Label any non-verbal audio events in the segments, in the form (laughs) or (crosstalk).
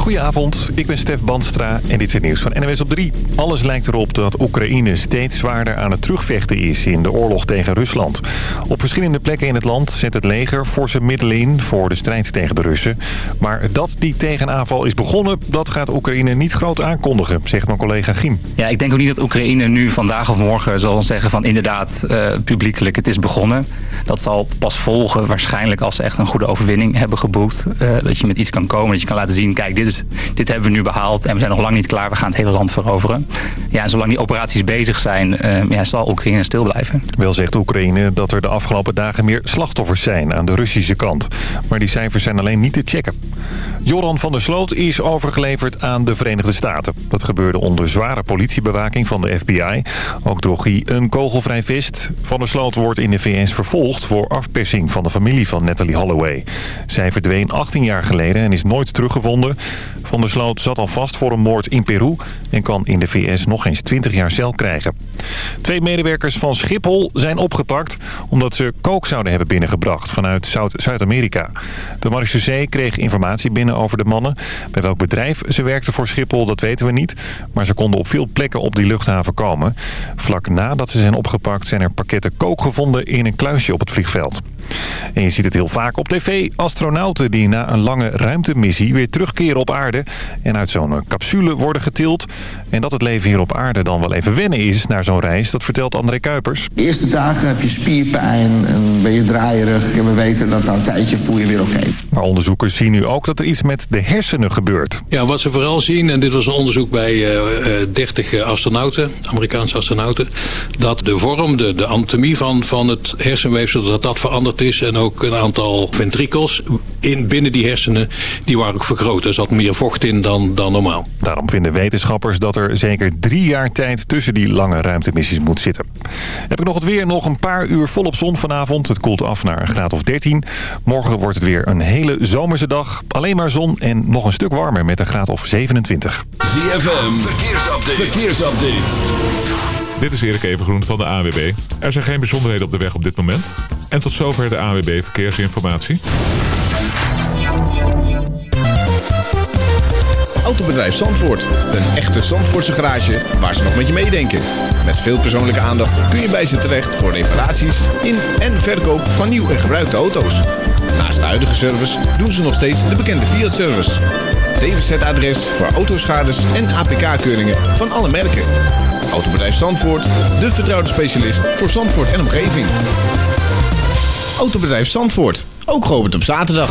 Goedenavond, ik ben Stef Banstra en dit is het nieuws van NWS op 3. Alles lijkt erop dat Oekraïne steeds zwaarder aan het terugvechten is in de oorlog tegen Rusland. Op verschillende plekken in het land zet het leger forse middelen in voor de strijd tegen de Russen. Maar dat die tegenaanval is begonnen, dat gaat Oekraïne niet groot aankondigen, zegt mijn collega Giem. Ja, ik denk ook niet dat Oekraïne nu vandaag of morgen zal zeggen van inderdaad uh, publiekelijk het is begonnen. Dat zal pas volgen waarschijnlijk als ze echt een goede overwinning hebben geboekt. Uh, dat je met iets kan komen, dat je kan laten zien, kijk dit, is, dit hebben we nu behaald en we zijn nog lang niet klaar. We gaan het hele land veroveren. Ja, en zolang die operaties bezig zijn, uh, ja, zal Oekraïne stil blijven. Wel zegt Oekraïne dat er de afgelopen dagen meer slachtoffers zijn aan de Russische kant. Maar die cijfers zijn alleen niet te checken. Joran van der Sloot is overgeleverd aan de Verenigde Staten. Dat gebeurde onder zware politiebewaking van de FBI. Ook droeg hij een kogelvrij vest. Van der Sloot wordt in de VS vervolgd voor afpersing van de familie van Natalie Holloway. Zij verdween 18 jaar geleden en is nooit teruggevonden. Van der Sloot zat al vast voor een moord in Peru... en kan in de VS nog eens 20 jaar cel krijgen. Twee medewerkers van Schiphol zijn opgepakt... omdat ze kook zouden hebben binnengebracht vanuit Zuid-Amerika. De marechaussee kreeg informatie binnen over de mannen. Bij welk bedrijf ze werkten voor Schiphol, dat weten we niet. Maar ze konden op veel plekken op die luchthaven komen. Vlak nadat ze zijn opgepakt zijn er pakketten kook gevonden in een kluisje op het vliegveld. En je ziet het heel vaak op tv. Astronauten die na een lange ruimtemissie weer terugkeren op aarde... en uit zo'n capsule worden getild. En dat het leven hier op aarde dan wel even wennen is naar zo'n reis... dat vertelt André Kuipers. De eerste dagen heb je spierpijn en ben je draaierig. En we weten dat na een tijdje voel je weer oké. Okay. Maar onderzoekers zien nu ook dat er iets met de hersenen gebeurt. Ja, wat ze vooral zien, en dit was een onderzoek bij uh, 30 astronauten... Amerikaanse astronauten... dat de vorm, de, de anatomie van, van het hersenweefsel, dat dat is... en ook een aantal ventrikels in, binnen die hersenen, die waren ook vergroot. Er zat meer vocht in dan, dan normaal. Daarom vinden wetenschappers dat er zeker drie jaar tijd tussen die lange ruimtemissies moet zitten. Heb ik nog het weer, nog een paar uur volop zon vanavond. Het koelt af naar een graad of 13. Morgen wordt het weer een hele zomerse dag. Alleen maar zon en nog een stuk warmer met een graad of 27. ZFM, verkeersupdate. verkeersupdate. Dit is Erik Evengroen van de AWB. Er zijn geen bijzonderheden op de weg op dit moment. En tot zover de AWB Verkeersinformatie. Autobedrijf Zandvoort. Een echte Zandvoortse garage waar ze nog met je meedenken. Met veel persoonlijke aandacht kun je bij ze terecht voor reparaties in en verkoop van nieuw en gebruikte auto's. Naast de huidige service doen ze nog steeds de bekende Fiat-service. DWZ-adres voor autoschades en APK-keuringen van alle merken. Autobedrijf Zandvoort, de vertrouwde specialist voor Zandvoort en omgeving. Autobedrijf Zandvoort, ook geopend op zaterdag.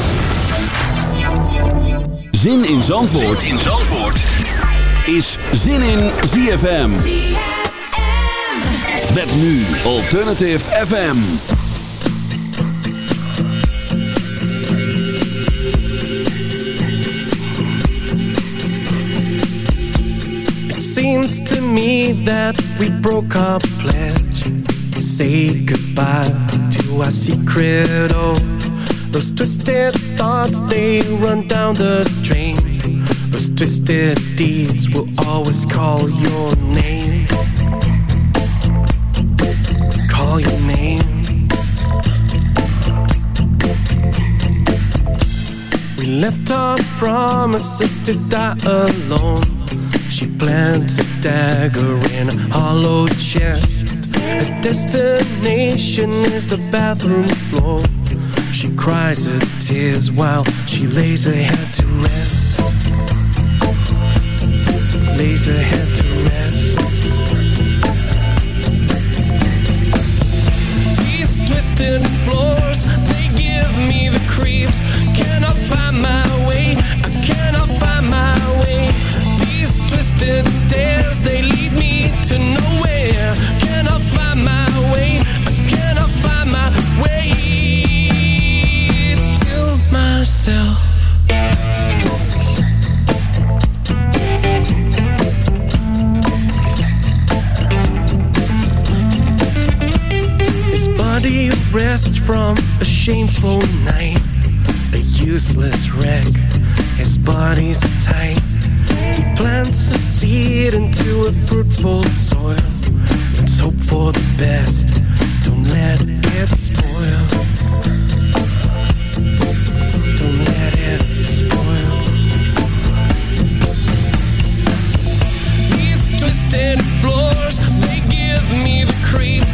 Zin in Zandvoort, zin in Zandvoort. is Zin in ZFM. Met nu Alternative FM. Seems to me that we broke our pledge say goodbye to our secret oath. Those twisted thoughts, they run down the drain. Those twisted deeds will always call your name. Call your name. We left our promises to die alone. She plants a dagger in a hollow chest. Her destination is the bathroom floor. She cries her tears while she lays her head to rest. Lays her head to rest. These twisted floors, they give me the creeps. Can I find my way? Useless wreck. His body's tight. He plants a seed into a fruitful soil. Let's hope for the best. Don't let it spoil. Don't let it spoil. These twisted floors, they give me the creeps.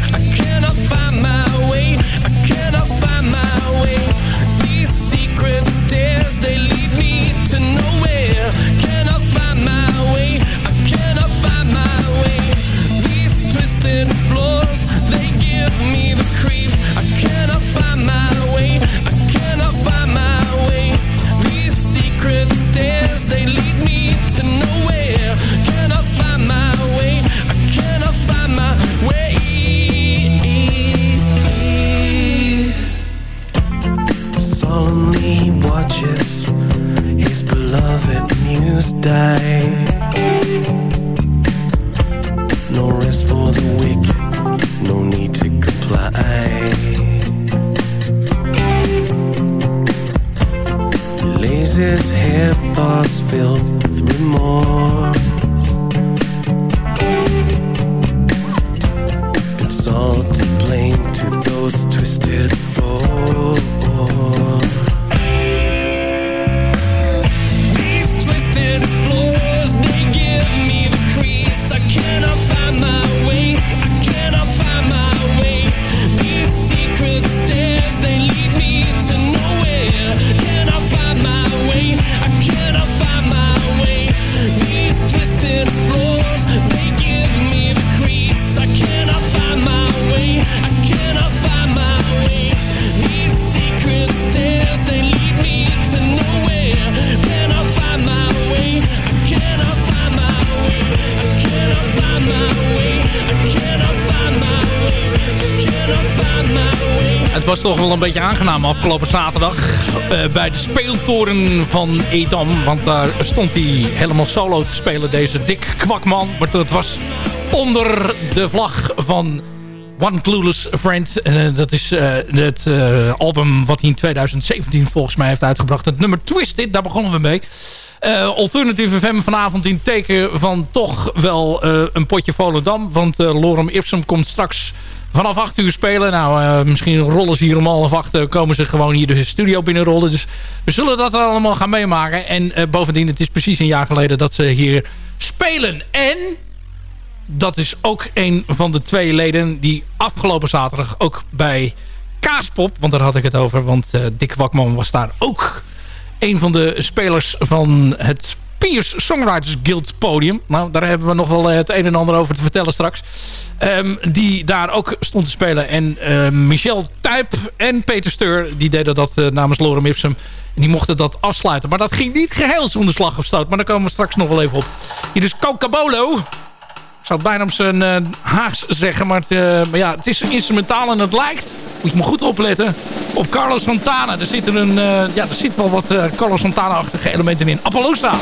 Een beetje aangenaam afgelopen zaterdag eh, bij de speeltoren van Edam. Want daar stond hij helemaal solo te spelen, deze Dick Kwakman. Maar dat was onder de vlag van One Clueless Friend. Eh, dat is eh, het album wat hij in 2017 volgens mij heeft uitgebracht. Het nummer Twisted, daar begonnen we mee. Alternative FM vanavond in teken van toch wel een potje Volendam. Want Lorem Ipsum komt straks vanaf 8 uur spelen. Nou, uh, misschien rollen ze hier om half acht. komen ze gewoon hier de studio binnenrollen. Dus we zullen dat allemaal gaan meemaken. En uh, bovendien, het is precies een jaar geleden dat ze hier spelen. En dat is ook een van de twee leden die afgelopen zaterdag ook bij Kaaspop... want daar had ik het over, want Dick Wakman was daar ook een van de spelers van het Piers Songwriters Guild podium. Nou, daar hebben we nog wel het een en ander over te vertellen straks. Um, die daar ook stond te spelen. En uh, Michel Tuyp en Peter Steur, die deden dat uh, namens Lorem Ipsum. En die mochten dat afsluiten. Maar dat ging niet geheel zonder slag of stoot. Maar daar komen we straks nog wel even op. Hier is Cocabolo. Zou het bijna op zijn uh, Haags zeggen. Maar, het, maar ja, het is instrumentaal en het lijkt moet je maar goed opletten, op Carlos Santana. Er, zitten een, uh, ja, er zit wel wat Carlos Santana-achtige elementen in. Appaloosa!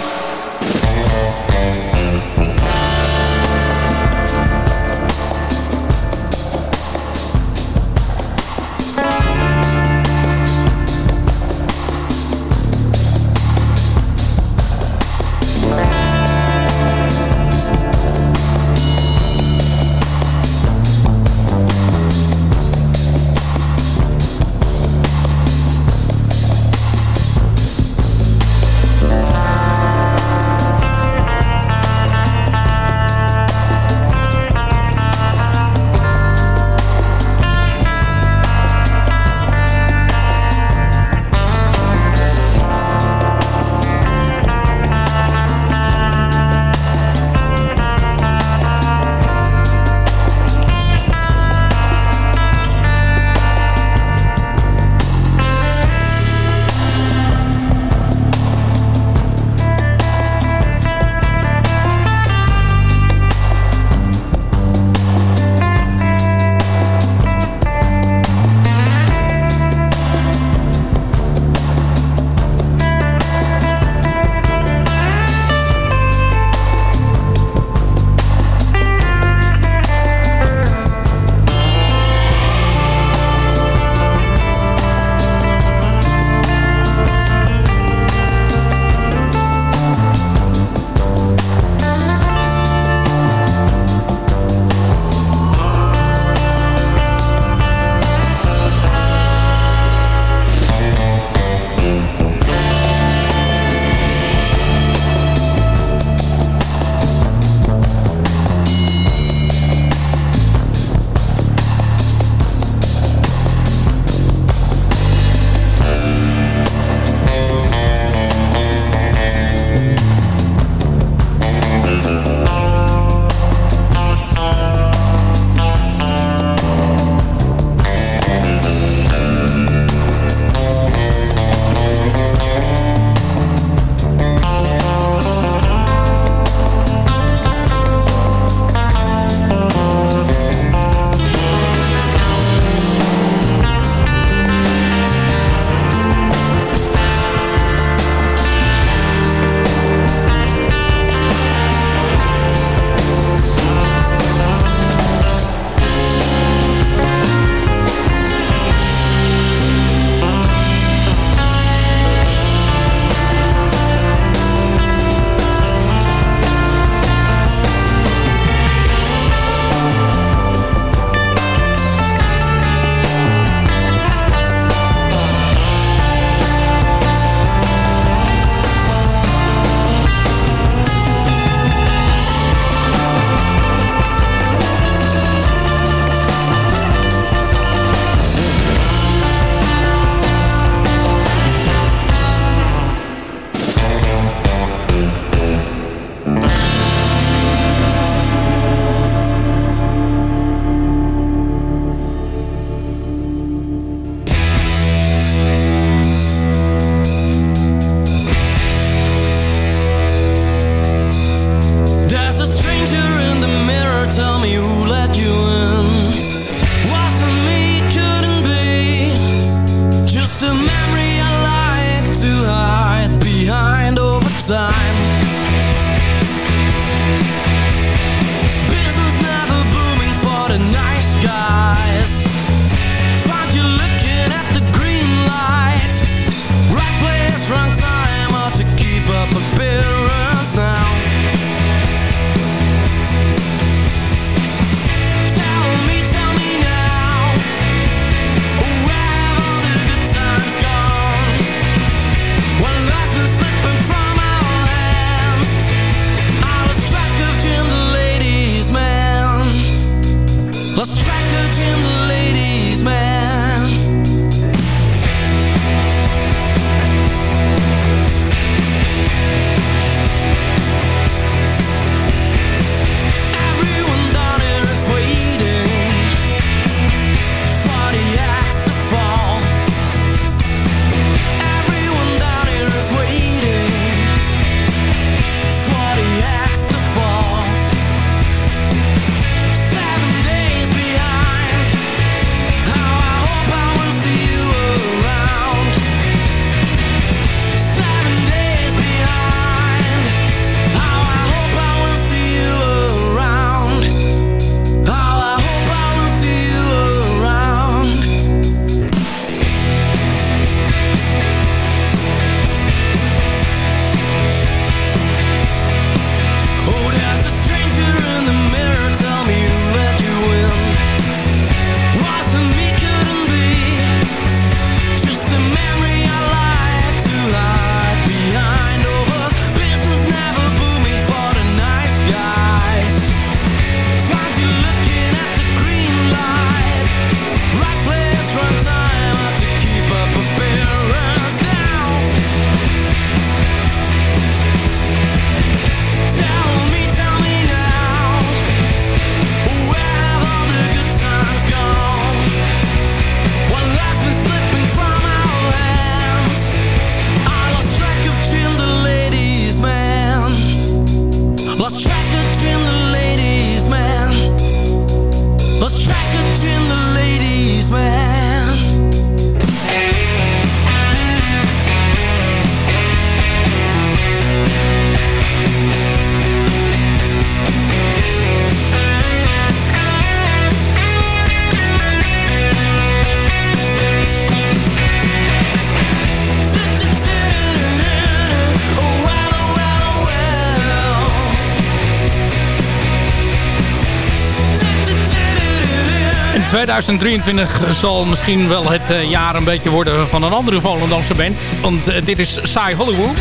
2023 zal misschien wel het eh, jaar een beetje worden van een andere Volendamse band. Want eh, dit is Sai Hollywood.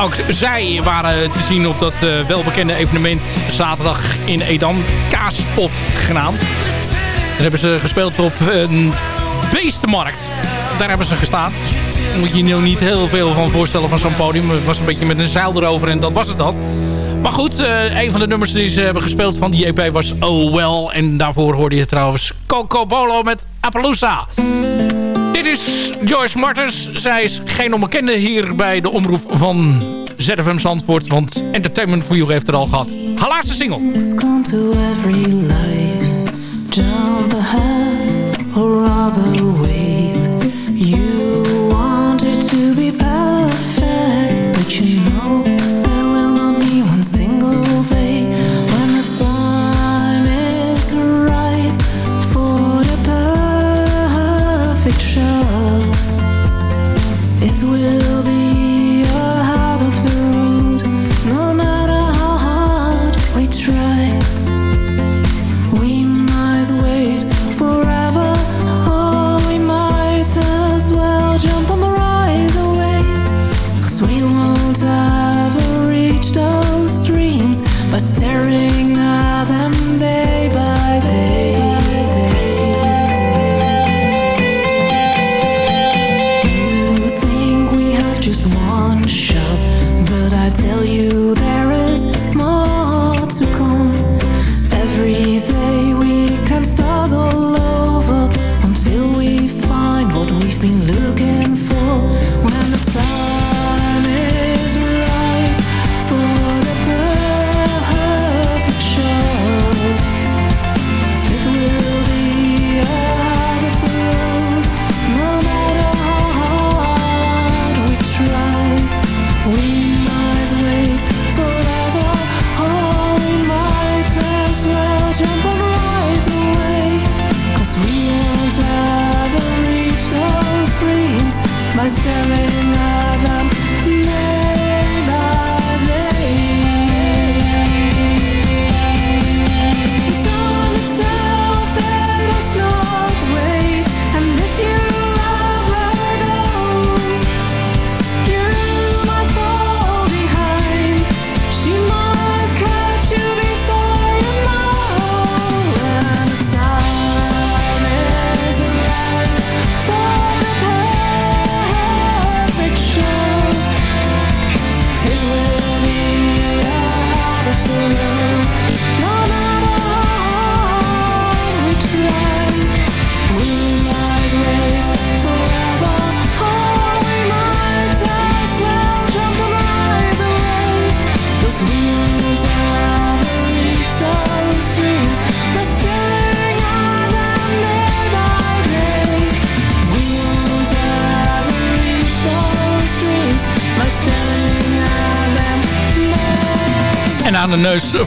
Ook zij waren te zien op dat eh, welbekende evenement zaterdag in Edam. Kaaspop genaamd. Daar hebben ze gespeeld op een beestenmarkt. Daar hebben ze gestaan. Moet je je nou niet heel veel van voorstellen van zo'n podium. Het was een beetje met een zeil erover en dat was het dan. Maar goed, eh, een van de nummers die ze hebben gespeeld van die EP was Oh Well. En daarvoor hoorde je trouwens Coco Bolo met Appaloosa. Dit is Joyce Martens. Zij is geen onbekende hier bij de omroep van ZFM Zandvoort. Want Entertainment for You heeft er al gehad. Haar laatste single. the or. You wanted to be perfect, but you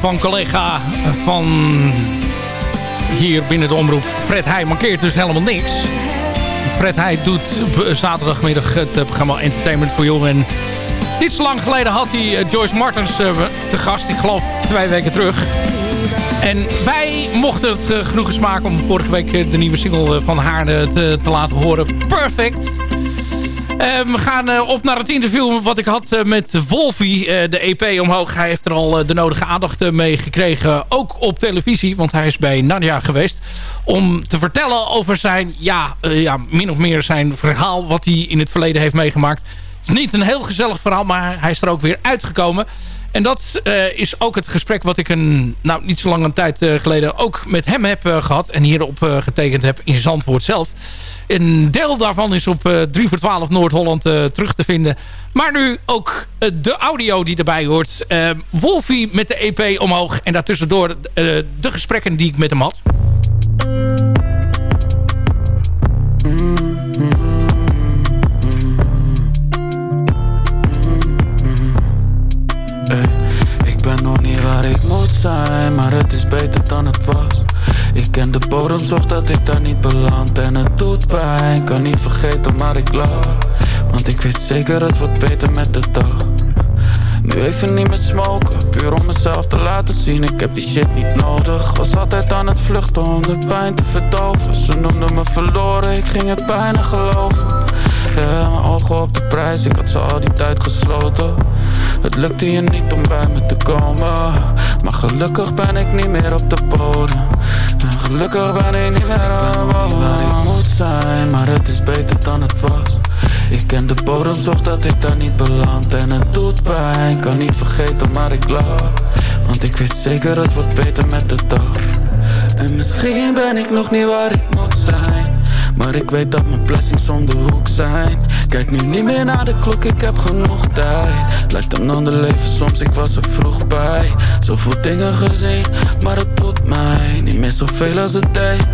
van collega van hier binnen de omroep. Fred Heij mankeert dus helemaal niks. Fred Heij doet zaterdagmiddag het programma Entertainment voor Jong. En niet zo lang geleden had hij Joyce Martens te gast. Ik geloof twee weken terug. En wij mochten het genoegen smaken om vorige week de nieuwe single van haar te, te laten horen. Perfect. We gaan op naar het interview wat ik had met Wolfie, de EP omhoog. Hij heeft er al de nodige aandacht mee gekregen, ook op televisie. Want hij is bij Nadia geweest om te vertellen over zijn, ja, ja, min of meer zijn verhaal... wat hij in het verleden heeft meegemaakt. Het is niet een heel gezellig verhaal, maar hij is er ook weer uitgekomen. En dat uh, is ook het gesprek wat ik een, nou, niet zo lang een tijd uh, geleden ook met hem heb uh, gehad. En hierop getekend heb in Zandvoort zelf. Een deel daarvan is op 3 voor 12 Noord-Holland terug te vinden. Maar nu ook de audio die erbij hoort. Wolfie met de EP omhoog. En daartussendoor de gesprekken die ik met hem had. Mm ik moet zijn, maar het is beter dan het was. Ik ken de bodem, zorg dat ik daar niet beland en het doet pijn. Kan niet vergeten, maar ik lach, want ik weet zeker het wordt beter met de dag. Nu even niet meer smoken, puur om mezelf te laten zien Ik heb die shit niet nodig Was altijd aan het vluchten om de pijn te verdoven Ze noemden me verloren, ik ging het bijna geloven Ja, mijn ogen op de prijs, ik had ze al die tijd gesloten. Het lukte je niet om bij me te komen. Maar gelukkig ben ik niet meer op de podium Gelukkig ben ik niet meer aan waar ik moet zijn Maar het is beter dan het was. Ik ken de bodem, zorg dat ik daar niet beland. En het doet pijn, kan niet vergeten maar ik lach. Want ik weet zeker het wordt beter met de dag. En misschien ben ik nog niet waar ik moet zijn maar ik weet dat mijn blessings om de hoek zijn. Kijk nu niet meer naar de klok, ik heb genoeg tijd. Lijkt een ander leven soms, ik was er vroeg bij. Zoveel dingen gezien, maar het doet mij Niet meer zoveel als het deed.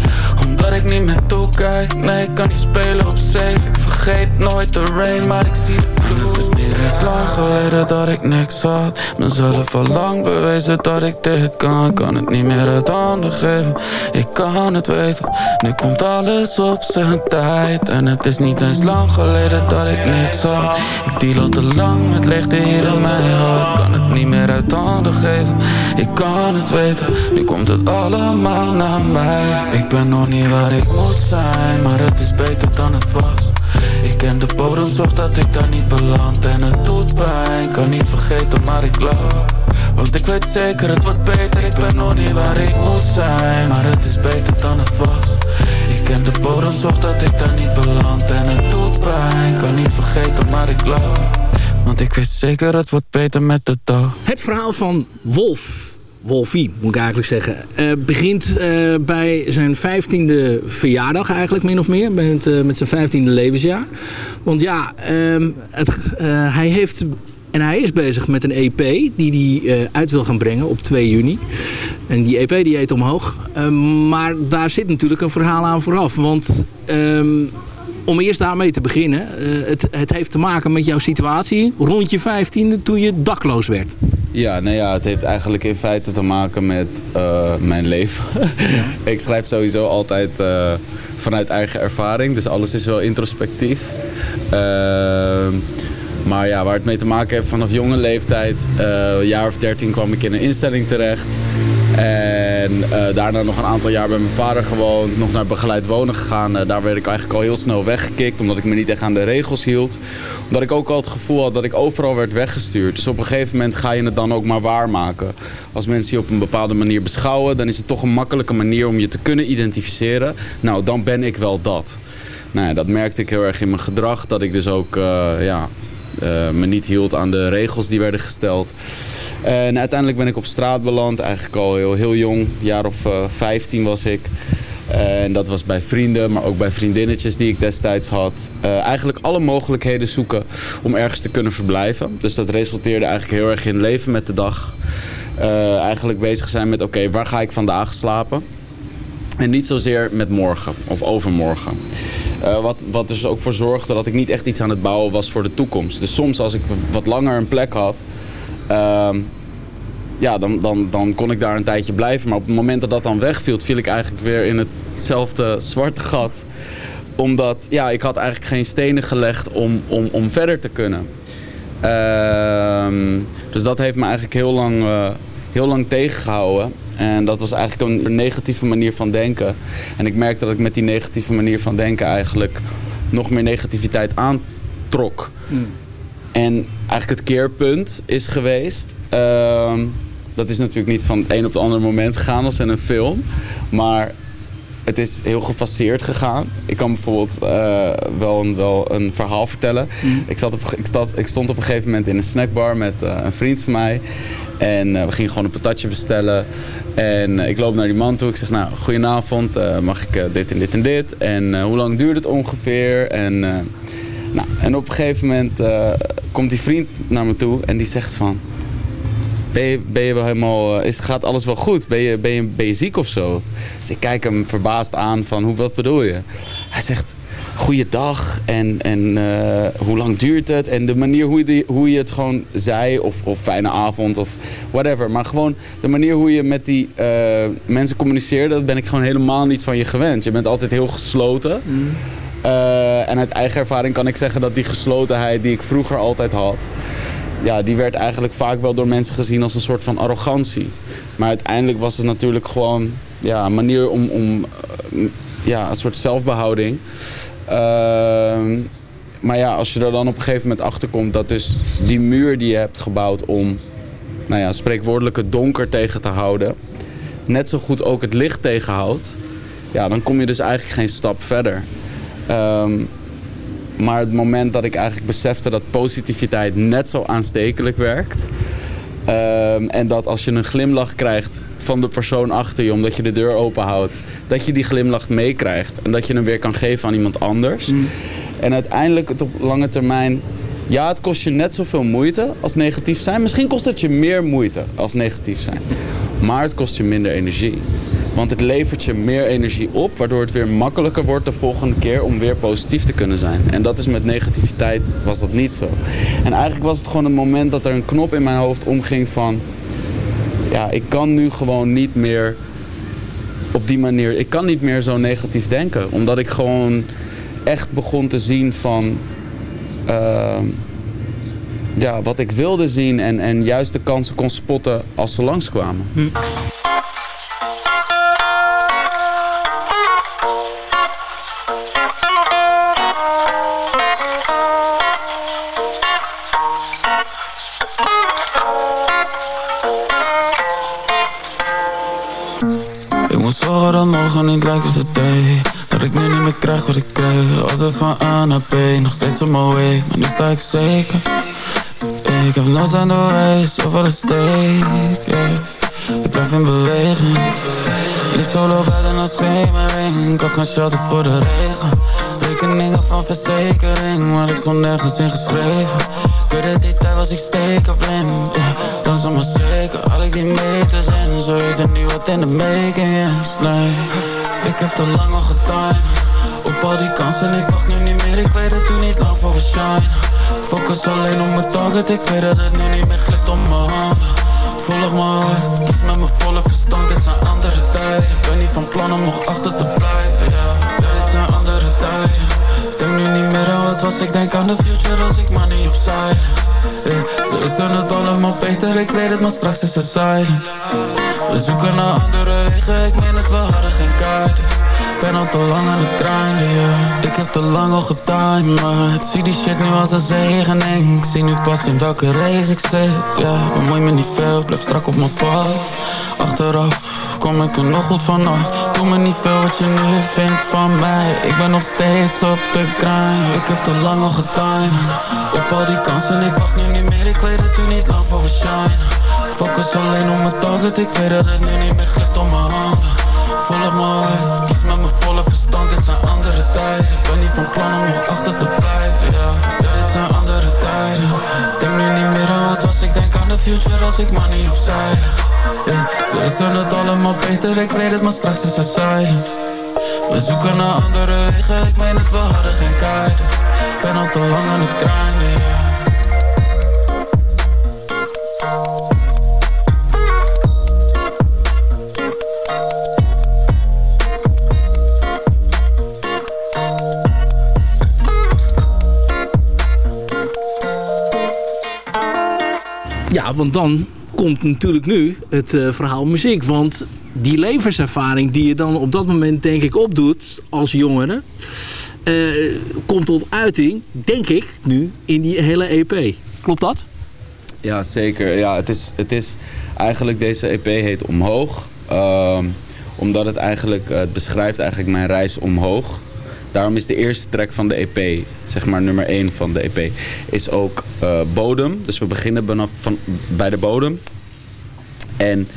Omdat ik niet meer toekijk Nee, ik kan niet spelen op safe vergeet nooit de rain, maar ik zie de Het is niet eens lang geleden dat ik niks had. Mezelf al lang bewezen dat ik dit kan. Kan het niet meer uit handen geven. Ik kan het weten. Nu komt alles op zijn tijd. En het is niet eens lang geleden dat ik niks had. Ik deal al te lang met leegte hier in mijn hart Kan het niet meer uit handen geven. Ik kan het weten. Nu komt het allemaal naar mij. Ik ben nog niet waar ik moet zijn Maar het is beter dan het was ik ken de bodem, zorg dat ik daar niet beland. En het doet pijn, kan niet vergeten maar ik lach. Want ik weet zeker het wordt beter. Ik ben nog niet waar ik moet zijn Maar het is beter dan het was. Ik ken de bodem, zorg dat ik daar niet beland. En het doet pijn, kan niet vergeten maar ik lach. Want ik weet zeker het wordt beter met de dag. Het verhaal van Wolf Wolfie, moet ik eigenlijk zeggen. Uh, begint uh, bij zijn vijftiende verjaardag eigenlijk, min of meer. Met, uh, met zijn vijftiende levensjaar. Want ja, ehm, het, hij heeft... En hij is bezig met een EP die hij uit wil gaan brengen op 2 juni. En die EP die heet Omhoog. Ehm, maar daar zit natuurlijk een verhaal aan vooraf. Want um, om eerst daarmee te beginnen. het, het heeft te maken met jouw situatie rond je vijftiende toen je dakloos werd. Ja, nou ja, het heeft eigenlijk in feite te maken met uh, mijn leven. (laughs) ik schrijf sowieso altijd uh, vanuit eigen ervaring, dus alles is wel introspectief. Uh, maar ja, waar het mee te maken heeft vanaf jonge leeftijd, een jaar of dertien kwam ik in een instelling terecht. En uh, daarna nog een aantal jaar bij mijn vader gewoond. Nog naar begeleid wonen gegaan. Uh, daar werd ik eigenlijk al heel snel weggekikt. Omdat ik me niet echt aan de regels hield. Omdat ik ook al het gevoel had dat ik overal werd weggestuurd. Dus op een gegeven moment ga je het dan ook maar waarmaken. Als mensen je op een bepaalde manier beschouwen. Dan is het toch een makkelijke manier om je te kunnen identificeren. Nou, dan ben ik wel dat. Nou dat merkte ik heel erg in mijn gedrag. Dat ik dus ook ja, me niet hield aan de regels die werden gesteld. En uiteindelijk ben ik op straat beland, eigenlijk al heel, heel jong, jaar of uh, 15 was ik. En dat was bij vrienden, maar ook bij vriendinnetjes die ik destijds had. Uh, eigenlijk alle mogelijkheden zoeken om ergens te kunnen verblijven. Dus dat resulteerde eigenlijk heel erg in leven met de dag. Eigenlijk bezig zijn met, oké, waar ga ik vandaag slapen? En niet zozeer met morgen of overmorgen. Uh, wat, wat dus ook voor zorgde dat ik niet echt iets aan het bouwen was voor de toekomst. Dus soms als ik wat langer een plek had... Uh, ja, dan, dan, dan kon ik daar een tijdje blijven. Maar op het moment dat dat dan wegviel, viel ik eigenlijk weer in hetzelfde zwarte gat. Omdat, ja, ik had eigenlijk geen stenen gelegd om, om, om verder te kunnen. Ehm, dus dat heeft me eigenlijk heel lang, eh, heel lang tegengehouden. En dat was eigenlijk een negatieve manier van denken. En ik merkte dat ik met die negatieve manier van denken eigenlijk nog meer negativiteit aantrok. En eigenlijk het keerpunt is geweest. ehm, dat is natuurlijk niet van het een op het andere moment gegaan als in een film. Maar het is heel gefaseerd gegaan. Ik kan bijvoorbeeld eh, wel, een, wel een verhaal vertellen. Ik, zat op, ik, zat, ik stond op een gegeven moment in een snackbar met eh, een vriend van mij. En eh, we gingen gewoon een patatje bestellen. En eh, ik loop naar die man toe. Ik zeg, nou, goedenavond. eh, mag ik dit en dit en dit? En hoe lang duurt het ongeveer? En, nou, en op een gegeven moment komt die vriend naar me toe en die zegt van... Ben je, ben je wel helemaal, is, gaat alles wel goed? Ben je, ben, je, ben je ziek of zo? Dus ik kijk hem verbaasd aan van, hoe, wat bedoel je? Hij zegt, goeiedag en, en eh, hoe lang duurt het? En de manier hoe je, die- hoe je het gewoon zei, of, of fijne avond of whatever. Maar gewoon de manier hoe je met die eh, mensen communiceerde, dat ben ik gewoon helemaal niet van je gewend. Je bent altijd heel gesloten. Eh, en uit eigen ervaring kan ik zeggen dat die geslotenheid die ik vroeger altijd had, ja, die werd eigenlijk vaak wel door mensen gezien als een soort van arrogantie. Maar uiteindelijk was het natuurlijk gewoon ja, een manier om, om ja, een soort zelfbehouding. Ehm, maar ja, als je er dan op een gegeven moment achter komt dat dus die muur die je hebt gebouwd om, nou ja, spreekwoordelijk het donker tegen te houden, net zo goed ook het licht tegenhoudt, ja, dan kom je dus eigenlijk geen stap verder. Ehm, maar het moment dat ik eigenlijk besefte dat positiviteit net zo aanstekelijk werkt. Ehm, en dat als je een glimlach krijgt van de persoon achter je, omdat je de deur open houdt, dat je die glimlach meekrijgt. En dat je hem weer kan geven aan iemand anders. En uiteindelijk het op lange termijn. Ja, het kost je net zoveel moeite als negatief zijn. Misschien kost het je meer moeite als negatief zijn. Maar het kost je minder energie. Want het levert je meer energie op, waardoor het weer makkelijker wordt de volgende keer om weer positief te kunnen zijn. En dat is met negativiteit was dat niet zo. En eigenlijk was het gewoon een moment dat er een knop in mijn hoofd omging van, ja, ik kan nu gewoon niet meer op die manier, ik kan niet meer zo negatief denken, omdat ik gewoon echt begon te zien van, ehm, ja, wat ik wilde zien en, en juist de kansen kon spotten als ze langskwamen. Ik zorgen dat morgen niet lijkt op de day Dat ik nu niet meer krijg wat ik kreeg Altijd van A naar B, nog steeds op mijn way. Maar nu sta ik zeker. Ik heb nooit aan de way, zoveel is steek. Ik blijf in beweging. Liefst solo buiten als schemering. Had geen shelter voor de regen. Rekeningen van verzekering Maar ik stond nergens in geschreven. Ik weet dat die tijd was ik steken blind. Langzaam maar zeker had ik die meters in Zo weet er niet wat in de making is Nee, ik heb te lang al getimed. Op al die kansen, ik wacht nu niet meer. Ik weet het doe niet lang voor we shine. Ik focus alleen op mijn target. Ik weet dat het nu niet meer glipt om mijn handen Volg me hart, kies met mijn volle verstand. Dit zijn andere tijden. Ik ben niet van plan om nog achter te blijven Ja, dit zijn andere tijden. Denk nu niet meer aan wat was. Ik denk aan de future als ik maar niet opzij Zo is dan het allemaal beter Ik weet het, maar straks is het silent We zoeken naar andere wegen Ik meen het, we hadden geen ik ben al te lang aan het grinden, yeah. Ik heb te lang al getimed, zie die shit nu als een zegening Ik zie nu pas in welke race ik zit, ja. Bemoei me niet veel, blijf strak op mijn pad. Achteraf kom ik er nog goed vanaf Doe me niet veel wat je nu vindt van mij. Ik ben nog steeds op de grind. Ik heb te lang al getimed. Op al die kansen, ik wacht nu niet meer. Ik weet het nu niet lang voor we shine. Focus alleen op mijn target. Ik weet dat het nu niet meer glipt om mijn handen. Volg me hart, kies met mijn volle verstand Dit zijn andere tijden. Ik ben niet van plan om nog achter te blijven Ja, dit zijn andere tijden. Denk nu niet meer aan wat was. Ik denk aan de future als ik maar niet opzij zo Ze het allemaal beter, ik weet het, maar straks is het silent We zoeken naar andere wegen, ik meen het, we hadden geen guidance Ben al te lang aan het grinden. Ja, want dan komt natuurlijk nu het eh, verhaal muziek. Want die levenservaring die je dan op dat moment denk ik opdoet als jongere... eh, komt tot uiting, denk ik, nu in die hele EP. Klopt dat? Ja, zeker. Ja, het, is, het is eigenlijk, deze EP heet Omhoog. Ehm, omdat het eigenlijk, eh, het beschrijft eigenlijk mijn reis omhoog. Daarom is de eerste track van de EP, zeg maar nummer 1 van de EP, is ook eh, Bodem. Dus we beginnen vanaf van, bij de bodem. En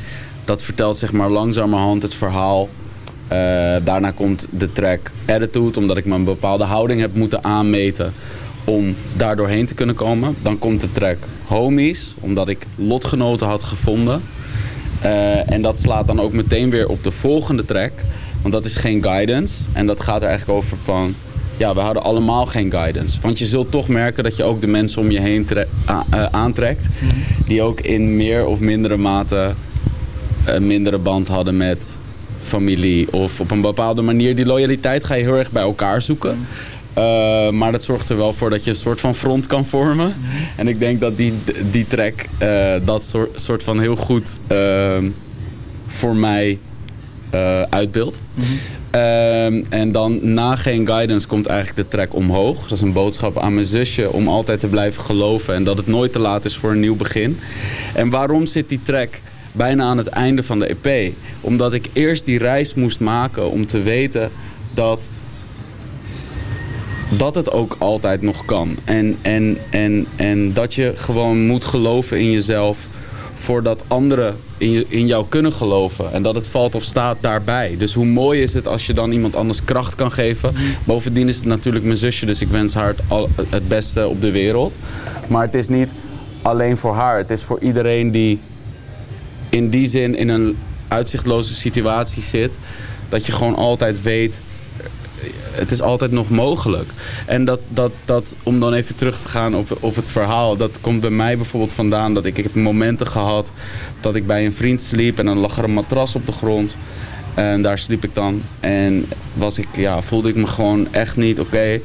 dat vertelt zeg maar langzamerhand het verhaal. Eh, daarna komt de track Attitude, omdat ik me een bepaalde houding heb moeten aanmeten om daar doorheen te kunnen komen. Dan komt de track Homies, omdat ik lotgenoten had gevonden. Eh, en dat slaat dan ook meteen weer op de volgende track. Want dat is geen guidance. En dat gaat er eigenlijk over van... Ja, we hadden allemaal geen guidance. Want je zult toch merken dat je ook de mensen om je heen eh, aantrekt. Die ook in meer of mindere mate een mindere band hadden met familie. Of op een bepaalde manier. Die loyaliteit ga je heel erg bij elkaar zoeken. Uh, maar dat zorgt er wel voor dat je een soort van front kan vormen. En ik denk dat die, die track uh, dat soort, soort van heel goed uh, voor mij uitbeeldt. Mm -hmm. en dan na geen guidance komt eigenlijk de track omhoog. Dat is een boodschap aan mijn zusje om altijd te blijven geloven. En dat het nooit te laat is voor een nieuw begin. En waarom zit die track bijna aan het einde van de EP? Omdat ik eerst die reis moest maken om te weten dat dat het ook altijd nog kan. En, en, en, en dat je gewoon moet geloven in jezelf voordat anderen in, je, in jou kunnen geloven. En dat het valt of staat daarbij. Dus hoe mooi is het als je dan iemand anders kracht kan geven. Bovendien is het natuurlijk mijn zusje, dus ik wens haar het, al, het beste op de wereld. Maar het is niet alleen voor haar. Het is voor iedereen die in die zin in een uitzichtloze situatie zit. Dat je gewoon altijd weet het is altijd nog mogelijk. En dat, dat, dat, om dan even terug te gaan op, op het verhaal. Dat komt bij mij bijvoorbeeld vandaan dat ik, ik heb momenten gehad dat ik bij een vriend sliep en dan lag er een matras op de grond. En daar sliep ik dan. En was ik, ja, voelde ik me gewoon echt niet oké.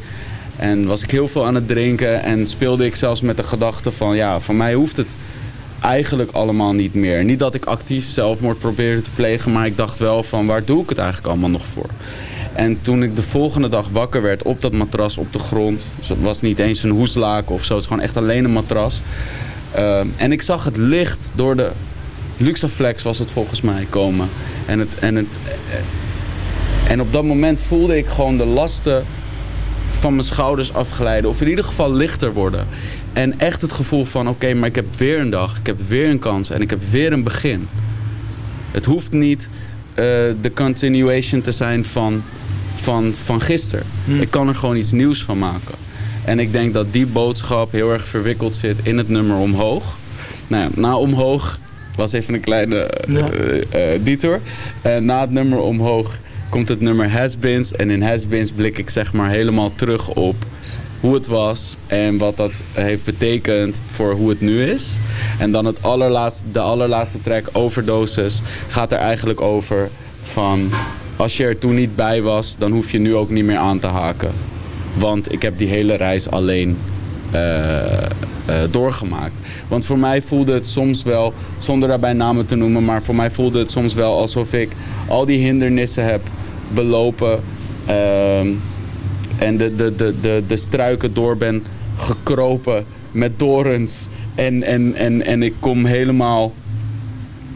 En was ik heel veel aan het drinken en speelde ik zelfs met de gedachte van ja, van mij hoeft het eigenlijk allemaal niet meer. Niet dat ik actief zelfmoord probeerde te plegen, maar ik dacht wel van waar doe ik het eigenlijk allemaal nog voor? En toen ik de volgende dag wakker werd op dat matras op de grond. Dus het was niet eens een hoeslaken of zo. Het was gewoon echt alleen een matras. Uh, en ik zag het licht door de Luxaflex was het volgens mij komen. En, het, en, het, en op dat moment voelde ik gewoon de lasten van mijn schouders afglijden. Of in ieder geval lichter worden. En echt het gevoel van oké, maar ik heb weer een dag. Ik heb weer een kans en ik heb weer een begin. Het hoeft niet de continuation te zijn van van, van gisteren. Hmm. Ik kan er gewoon iets nieuws van maken. En ik denk dat die boodschap heel erg verwikkeld zit in het nummer Omhoog. Nou ja, na Omhoog was even een kleine ja. uh, uh, detour. na het nummer Omhoog komt het nummer Has-Beens. En in Has-Beens blik ik zeg maar helemaal terug op hoe het was en wat dat heeft betekend voor hoe het nu is. En dan het allerlaatste, de allerlaatste track, Overdoses, gaat er eigenlijk over van als je er toen niet bij was, dan hoef je nu ook niet meer aan te haken. Want ik heb die hele reis alleen uh, uh, doorgemaakt. Want voor mij voelde het soms wel, zonder daarbij namen te noemen, maar voor mij voelde het soms wel alsof ik al die hindernissen heb belopen. Uh, en de, de, de, de, de struiken door ben gekropen met dorens. En, en, en, en ik kom helemaal,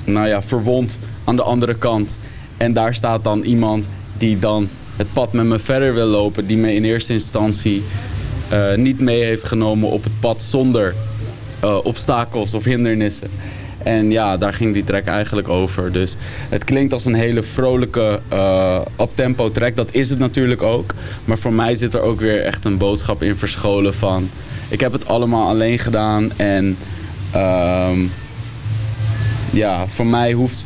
nou ja, verwond aan de andere kant. En daar staat dan iemand die dan het pad met me verder wil lopen. Die me in eerste instantie uh, niet mee heeft genomen op het pad zonder uh, obstakels of hindernissen. En ja, daar ging die track eigenlijk over. Dus het klinkt als een hele vrolijke uh, up-tempo track. Dat is het natuurlijk ook. Maar voor mij zit er ook weer echt een boodschap in verscholen van... Ik heb het allemaal alleen gedaan en... Um, ja, voor mij hoeft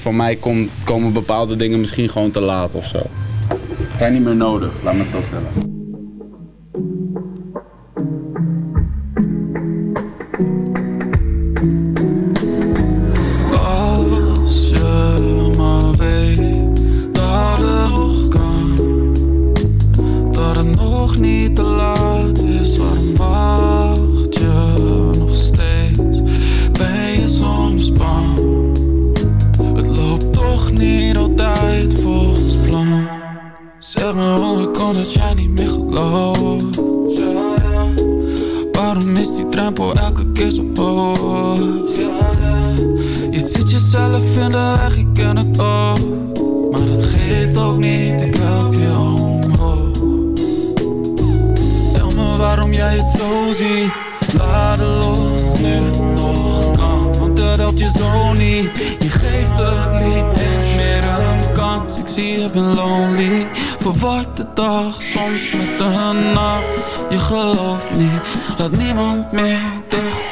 van mij kom, komen bepaalde dingen misschien gewoon te laat of zo. Zijn niet meer nodig, laat me het zo stellen. keer zo hoog. Je ziet jezelf in de weg, ik ken het ook. Maar dat geeft ook niet, ik help je omhoog. Tel me waarom jij het zo ziet. Laat het los, nu nog kan. Want dat helpt je zo niet. Je geeft het niet eens meer een kans. Ik zie je ben lonely. Verward de dag, soms met een nacht. Je gelooft niet, laat niemand meer dicht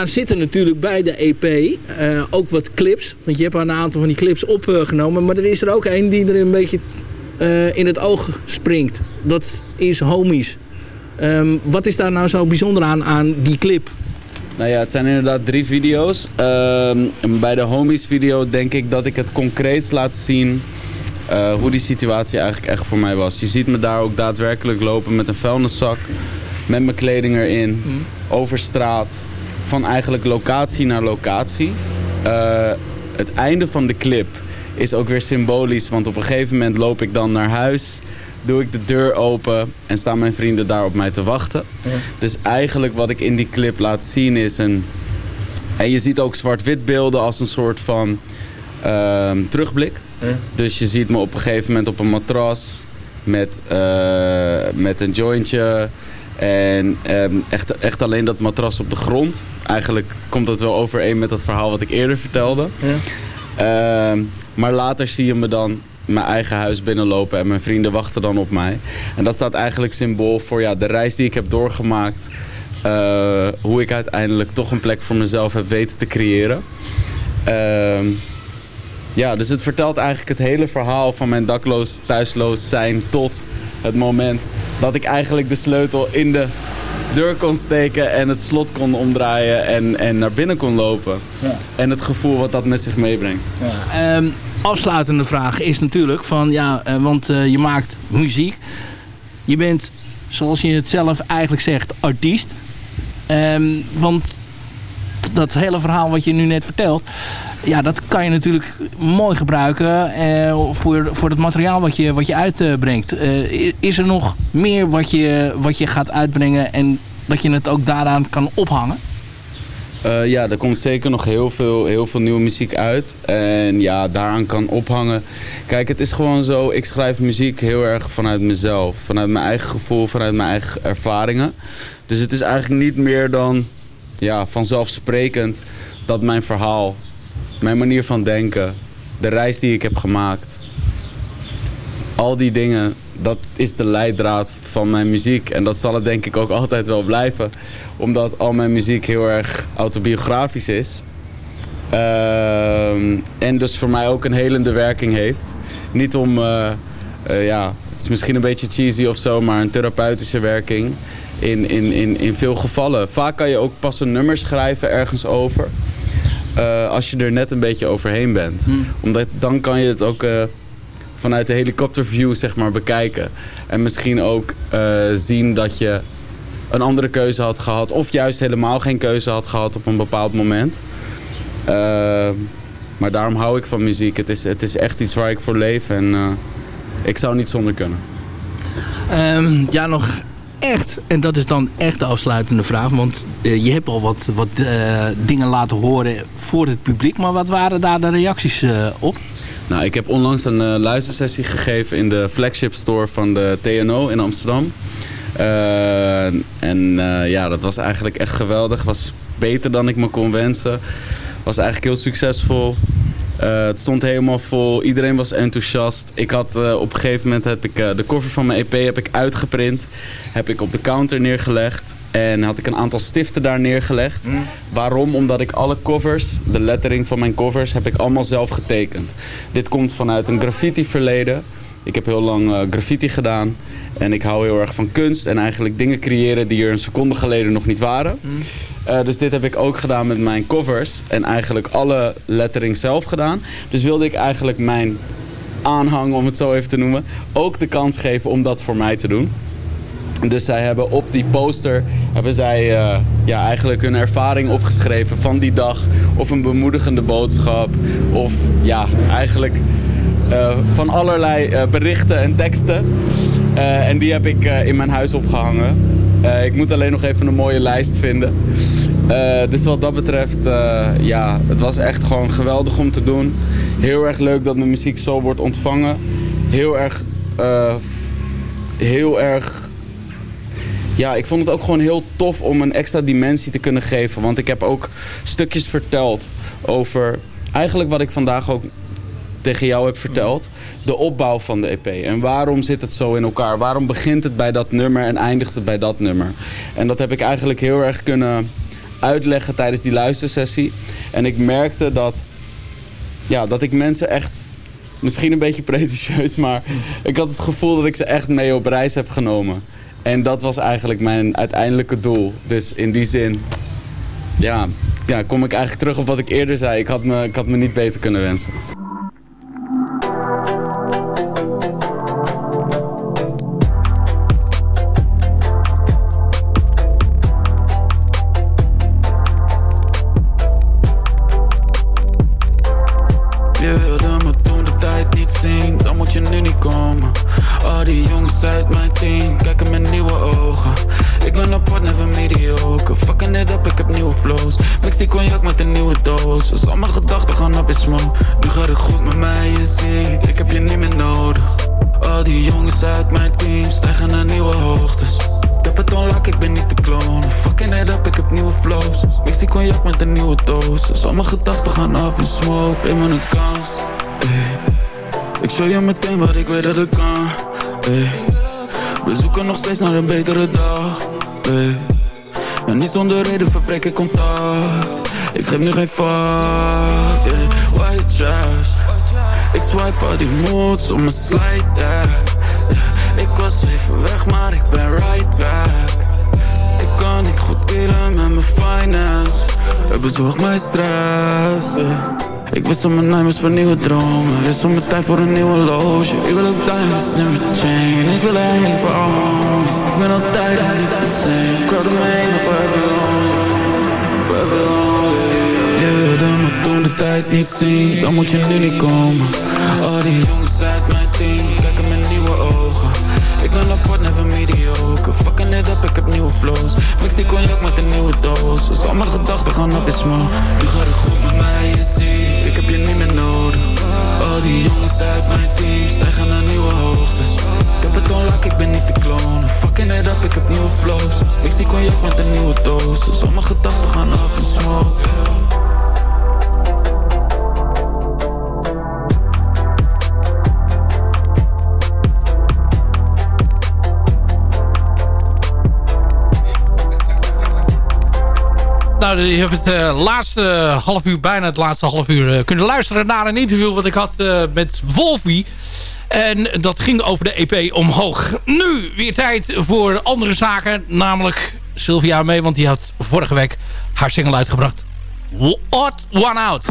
daar zitten natuurlijk bij de EP eh, ook wat clips. Want je hebt een aantal van die clips opgenomen. Maar er is er ook een die er een beetje eh, in het oog springt. Dat is Homies. Ehm, wat is daar nou zo bijzonder aan, aan die clip? Nou ja, het zijn inderdaad drie video's. Ehm, bij de homies video denk ik dat ik het concreet laat zien eh, hoe die situatie eigenlijk echt voor mij was. Je ziet me daar ook daadwerkelijk lopen met een vuilniszak, met mijn kleding erin, over straat, van eigenlijk locatie naar locatie. Eh, het einde van de clip is ook weer symbolisch, want op een gegeven moment loop ik dan naar huis doe ik de deur open en staan mijn vrienden daar op mij te wachten. Dus eigenlijk wat ik in die clip laat zien is een... En je ziet ook zwart-wit beelden als een soort van ehm, terugblik. Dus je ziet me op een gegeven moment op een matras met, eh, met een jointje. En ehm, echt, echt alleen dat matras op de grond. Eigenlijk komt dat wel overeen met dat verhaal wat ik eerder vertelde. Ehm, maar later zie je me dan mijn eigen huis binnenlopen en mijn vrienden wachten dan op mij. En dat staat eigenlijk symbool voor ja, de reis die ik heb doorgemaakt. eh, hoe ik uiteindelijk toch een plek voor mezelf heb weten te creëren. Ehm, ja, dus het vertelt eigenlijk het hele verhaal van mijn dakloos, thuisloos zijn tot het moment dat ik eigenlijk de sleutel in de deur kon steken en het slot kon omdraaien en, en naar binnen kon lopen. Ja. En het gevoel wat dat met zich meebrengt. Ehm, afsluitende vraag is natuurlijk van ja, eh, want eh, je maakt muziek. Je bent, zoals je het zelf eigenlijk zegt, artiest. Ehm, want dat hele verhaal wat je nu net vertelt, ja, dat kan je natuurlijk mooi gebruiken eh, voor, voor het materiaal wat je, wat je uitbrengt. Eh, is er nog meer wat je, wat je gaat uitbrengen en dat je het ook daaraan kan ophangen? Eh, ja, er komt zeker nog heel veel, heel veel nieuwe muziek uit. En ja, daaraan kan ophangen. Kijk, het is gewoon zo, ik schrijf muziek heel erg vanuit mezelf. Vanuit mijn eigen gevoel, vanuit mijn eigen ervaringen. Dus het is eigenlijk niet meer dan ja, vanzelfsprekend dat mijn verhaal, mijn manier van denken, de reis die ik heb gemaakt, al die dingen, dat is de leidraad van mijn muziek. En dat zal het denk ik ook altijd wel blijven. Omdat al mijn muziek heel erg autobiografisch is. Ehm, en dus voor mij ook een helende werking heeft. Niet om, eh, eh, ja, het is misschien een beetje cheesy of zo, maar een therapeutische werking. In, in, in, in veel gevallen. Vaak kan je ook pas een nummer schrijven ergens over. eh, als je er net een beetje overheen bent. Omdat dan kan je het ook eh, vanuit de helikopterview zeg maar, bekijken. En misschien ook eh, zien dat je een andere keuze had gehad. Of juist helemaal geen keuze had gehad op een bepaald moment. Maar daarom hou ik van muziek. Het is, het is echt iets waar ik voor leef. En eh, ik zou niet zonder kunnen. Ehm, ja, nog echt, en dat is dan echt de afsluitende vraag. Want eh, je hebt al wat, wat eh, dingen laten horen voor het publiek. Maar wat waren daar de reacties eh, op? Nou, ik heb onlangs een luistersessie gegeven in de flagship store van de TNO in Amsterdam. En ja, dat was eigenlijk echt geweldig. Was beter dan ik me kon wensen. Was eigenlijk heel succesvol. Eh, het stond helemaal vol. Iedereen was enthousiast. Ik had eh, op een gegeven moment heb ik, eh, de cover van mijn EP heb ik uitgeprint. Heb ik op de counter neergelegd. En had ik een aantal stiften daar neergelegd. Waarom? Omdat ik alle covers, de lettering van mijn covers, heb ik allemaal zelf getekend. Dit komt vanuit een graffiti verleden. Ik heb heel lang eh, graffiti gedaan. En ik hou heel erg van kunst en eigenlijk dingen creëren die er een seconde geleden nog niet waren. Eh, dus dit heb ik ook gedaan met mijn covers. En eigenlijk alle lettering zelf gedaan. Dus wilde ik eigenlijk mijn aanhang, om het zo even te noemen, ook de kans geven om dat voor mij te doen. Dus zij hebben op die poster hebben zij, eh, ja, eigenlijk hun ervaring opgeschreven van die dag. Of een bemoedigende boodschap. Of ja, eigenlijk van allerlei eh, berichten en teksten. Eh, en die heb ik eh, in mijn huis opgehangen. Eh, ik moet alleen nog even een mooie lijst vinden. Eh, dus wat dat betreft, eh, ja, het was echt gewoon geweldig om te doen. Heel erg leuk dat mijn muziek zo wordt ontvangen. Heel erg, eh, heel erg ja, ik vond het ook gewoon heel tof om een extra dimensie te kunnen geven. Want ik heb ook stukjes verteld over eigenlijk wat ik vandaag ook tegen jou heb verteld. De opbouw van de EP. En waarom zit het zo in elkaar? Waarom begint het bij dat nummer en eindigt het bij dat nummer? En dat heb ik eigenlijk heel erg kunnen uitleggen tijdens die luistersessie. En ik merkte dat, ja, dat ik mensen echt misschien een beetje (laughs) pretentieus, maar ik had het gevoel dat ik ze echt mee op reis heb genomen. En dat was eigenlijk mijn uiteindelijke doel. Dus in die zin, ja, ja kom ik eigenlijk terug op wat ik eerder zei. Ik had me, ik had me niet beter kunnen wensen. Geef me een kans. Ik show je meteen wat ik weet dat ik kan. We zoeken nog steeds naar een betere dag. En niet zonder reden verbreek ik contact. Ik geef nu geen fuck. White trash. Ik swipe al die moods om mijn slide. Ik was even weg, maar ik ben right back. Ik kan niet goed dealen met mijn finance. Het bezorgt mij stress. Ik wissel mijn nightmares voor nieuwe dromen. Wissel mijn tijd voor een nieuwe loge. Ik wil ook diamonds in mijn chain. Ik wil heen voor allemaal. Ik ben altijd niet te same. Crowd om me maar forever lonely. Forever lonely. Je wilde me toen de tijd niet zien. Dan moet je nu niet komen. Al die jongens uit mijn team kijken met nieuwe ogen. Ik ben apart, never mediocre. Fucking it up, ik heb nieuwe flows. Mix die cognac met een nieuwe doos. Dus al mijn gedachten gaan op in smoke. Nu gaat het goed met mij, je ziet. Ik heb je niet meer nodig. Al die jongens uit mijn team stijgen naar nieuwe hoogtes. Ik heb het onlak, ik ben niet te klonen. Fucking it up, ik heb nieuwe flows. Mix die cognac met een nieuwe doos. Al mijn gedachten gaan op smoke. Nou, je hebt het eh, laatste half uur, bijna het laatste half uur... eh, kunnen luisteren naar een interview wat ik had eh, met Wolfie. En dat ging over de EP omhoog. Nu weer tijd voor andere zaken. Namelijk Sylvia mee, want die had vorige week haar single uitgebracht. What One Out.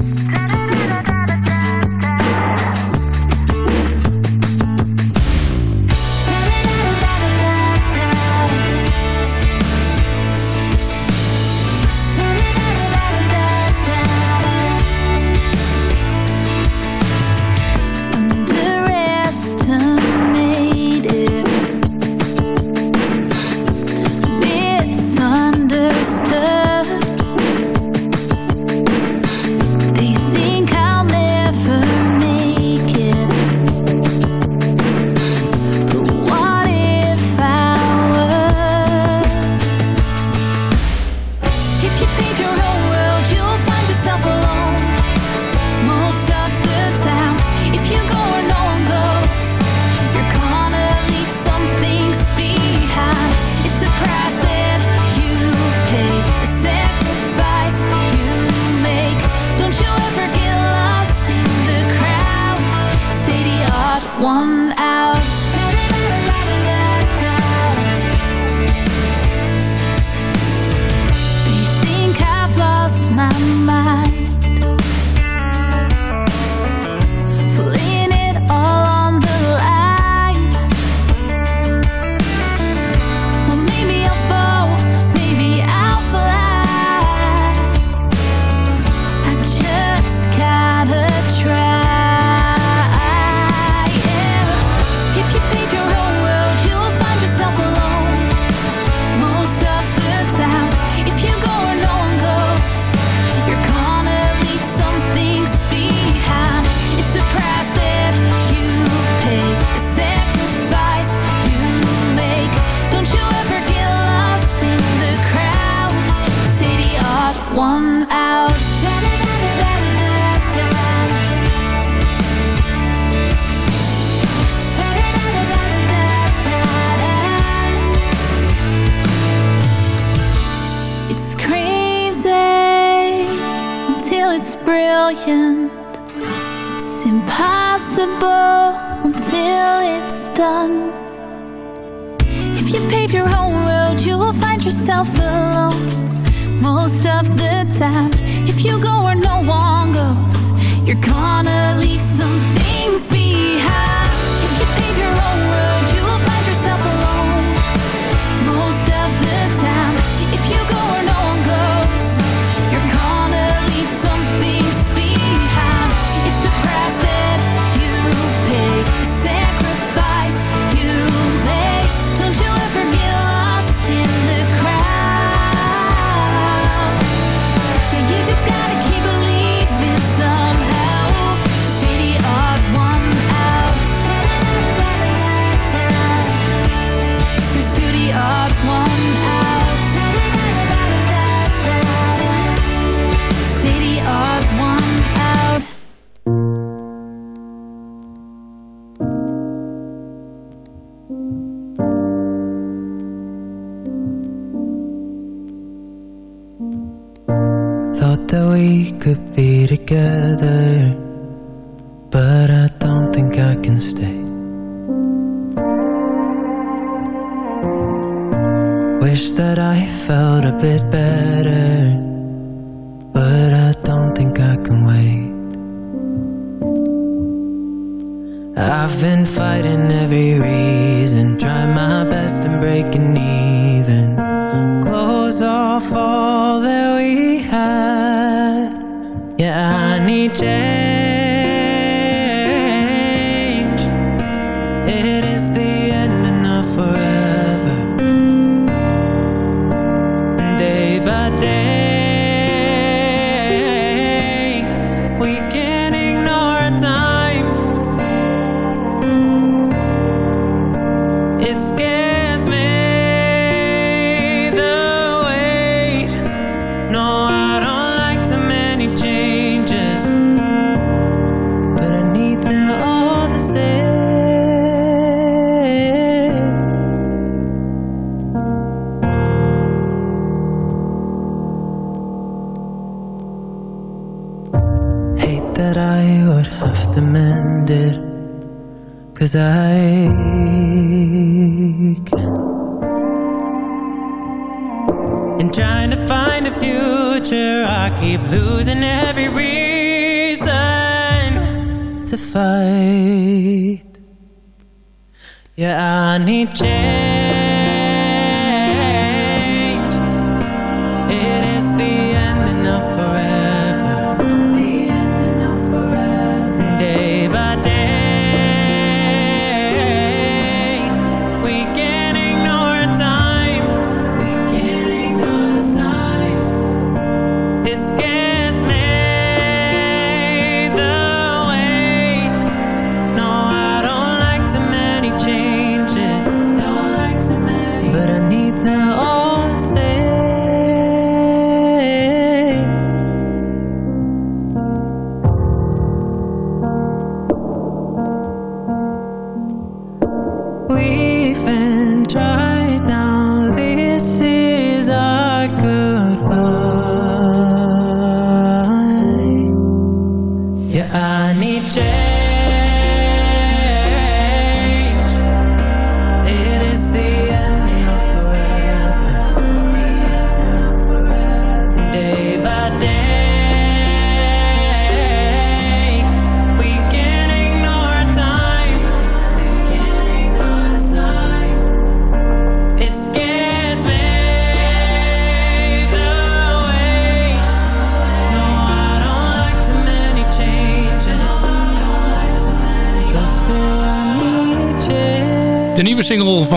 Yeah, I need change.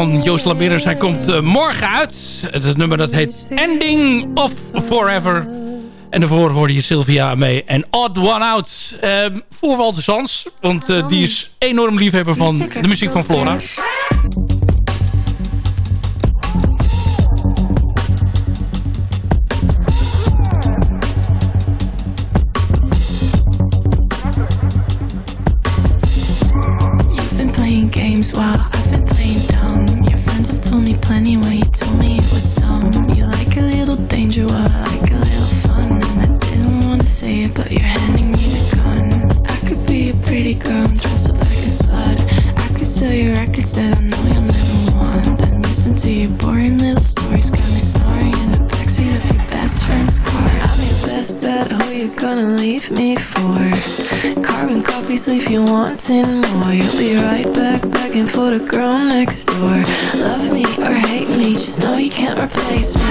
van Joost Labinners. Hij komt eh, morgen uit. Het nummer dat heet Ending of Forever. En daarvoor hoorde je Sylvia mee. En Odd One Out ehm, voor Walter Sans. Want eh, die is enorm liefhebber van de muziek van Flora. while more. You'll be right back, begging for the girl next door. Love me or hate me, just know you can't replace me.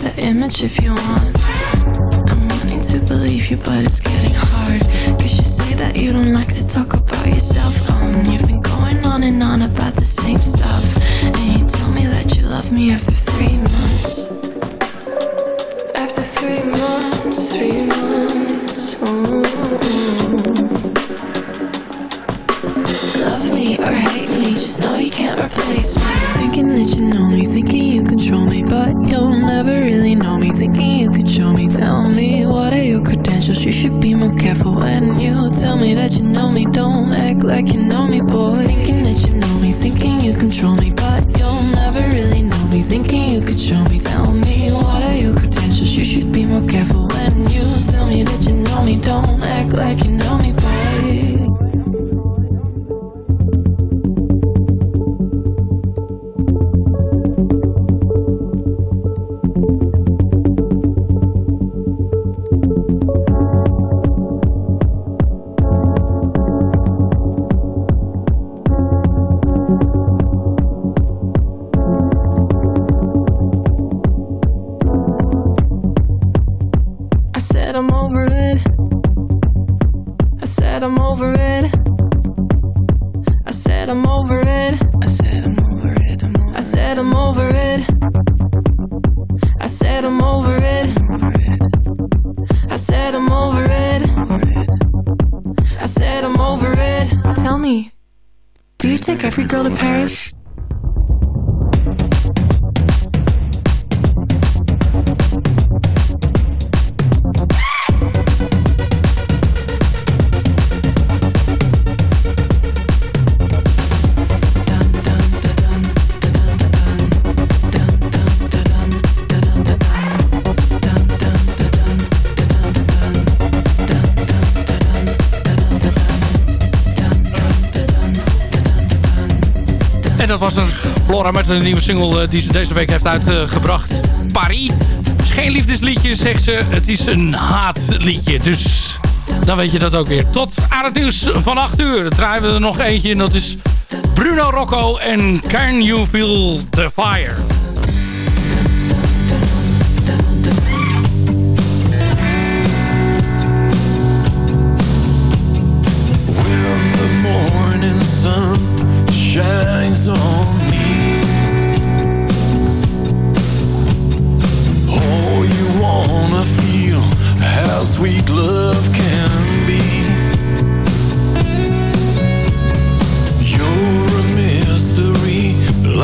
That image if you want. I'm wanting to believe you, but it's getting hard. Cause you say that you don't like to talk about yourself. Um, you've been going on and on about the same stuff. And you tell me that you love me after three months. After three months, three months. oh. Love me or hate me, just know you can't replace me. Thinking that you you'll never really know me. Thinking you could show me, tell me what are your credentials? You should be more careful when you tell me that you know me. Don't act like you know me, boy. Thinking that you know me, thinking you control me, but you'll never really know me. Thinking you could show me, tell me what are your credentials? You should be more careful Met een nieuwe single eh, die ze deze week heeft uitgebracht. Paris. Het is geen liefdesliedje, zegt ze. Het is een haatliedje. Dus dan weet je dat ook weer. Tot aan het nieuws van 8 uur. Draaien we er nog eentje. En dat is Bruno Rocco en Can You Feel the Fire. You wanna feel how sweet love can be. You're a mystery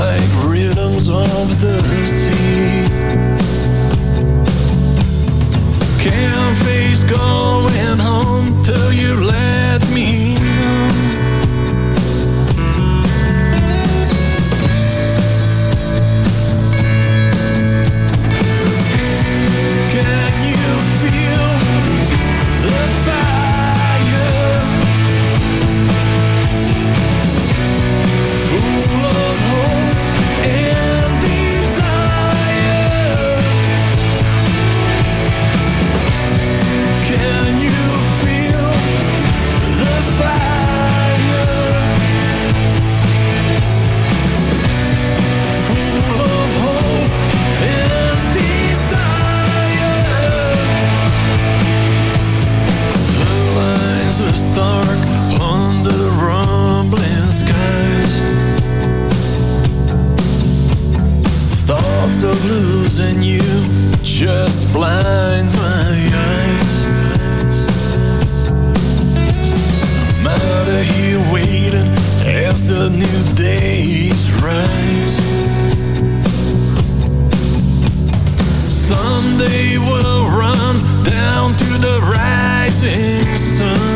like rhythms of the sea. Can't face going home till you let and you just blind my eyes. I'm out of here waiting as the new days rise. Someday we'll run down to the rising sun.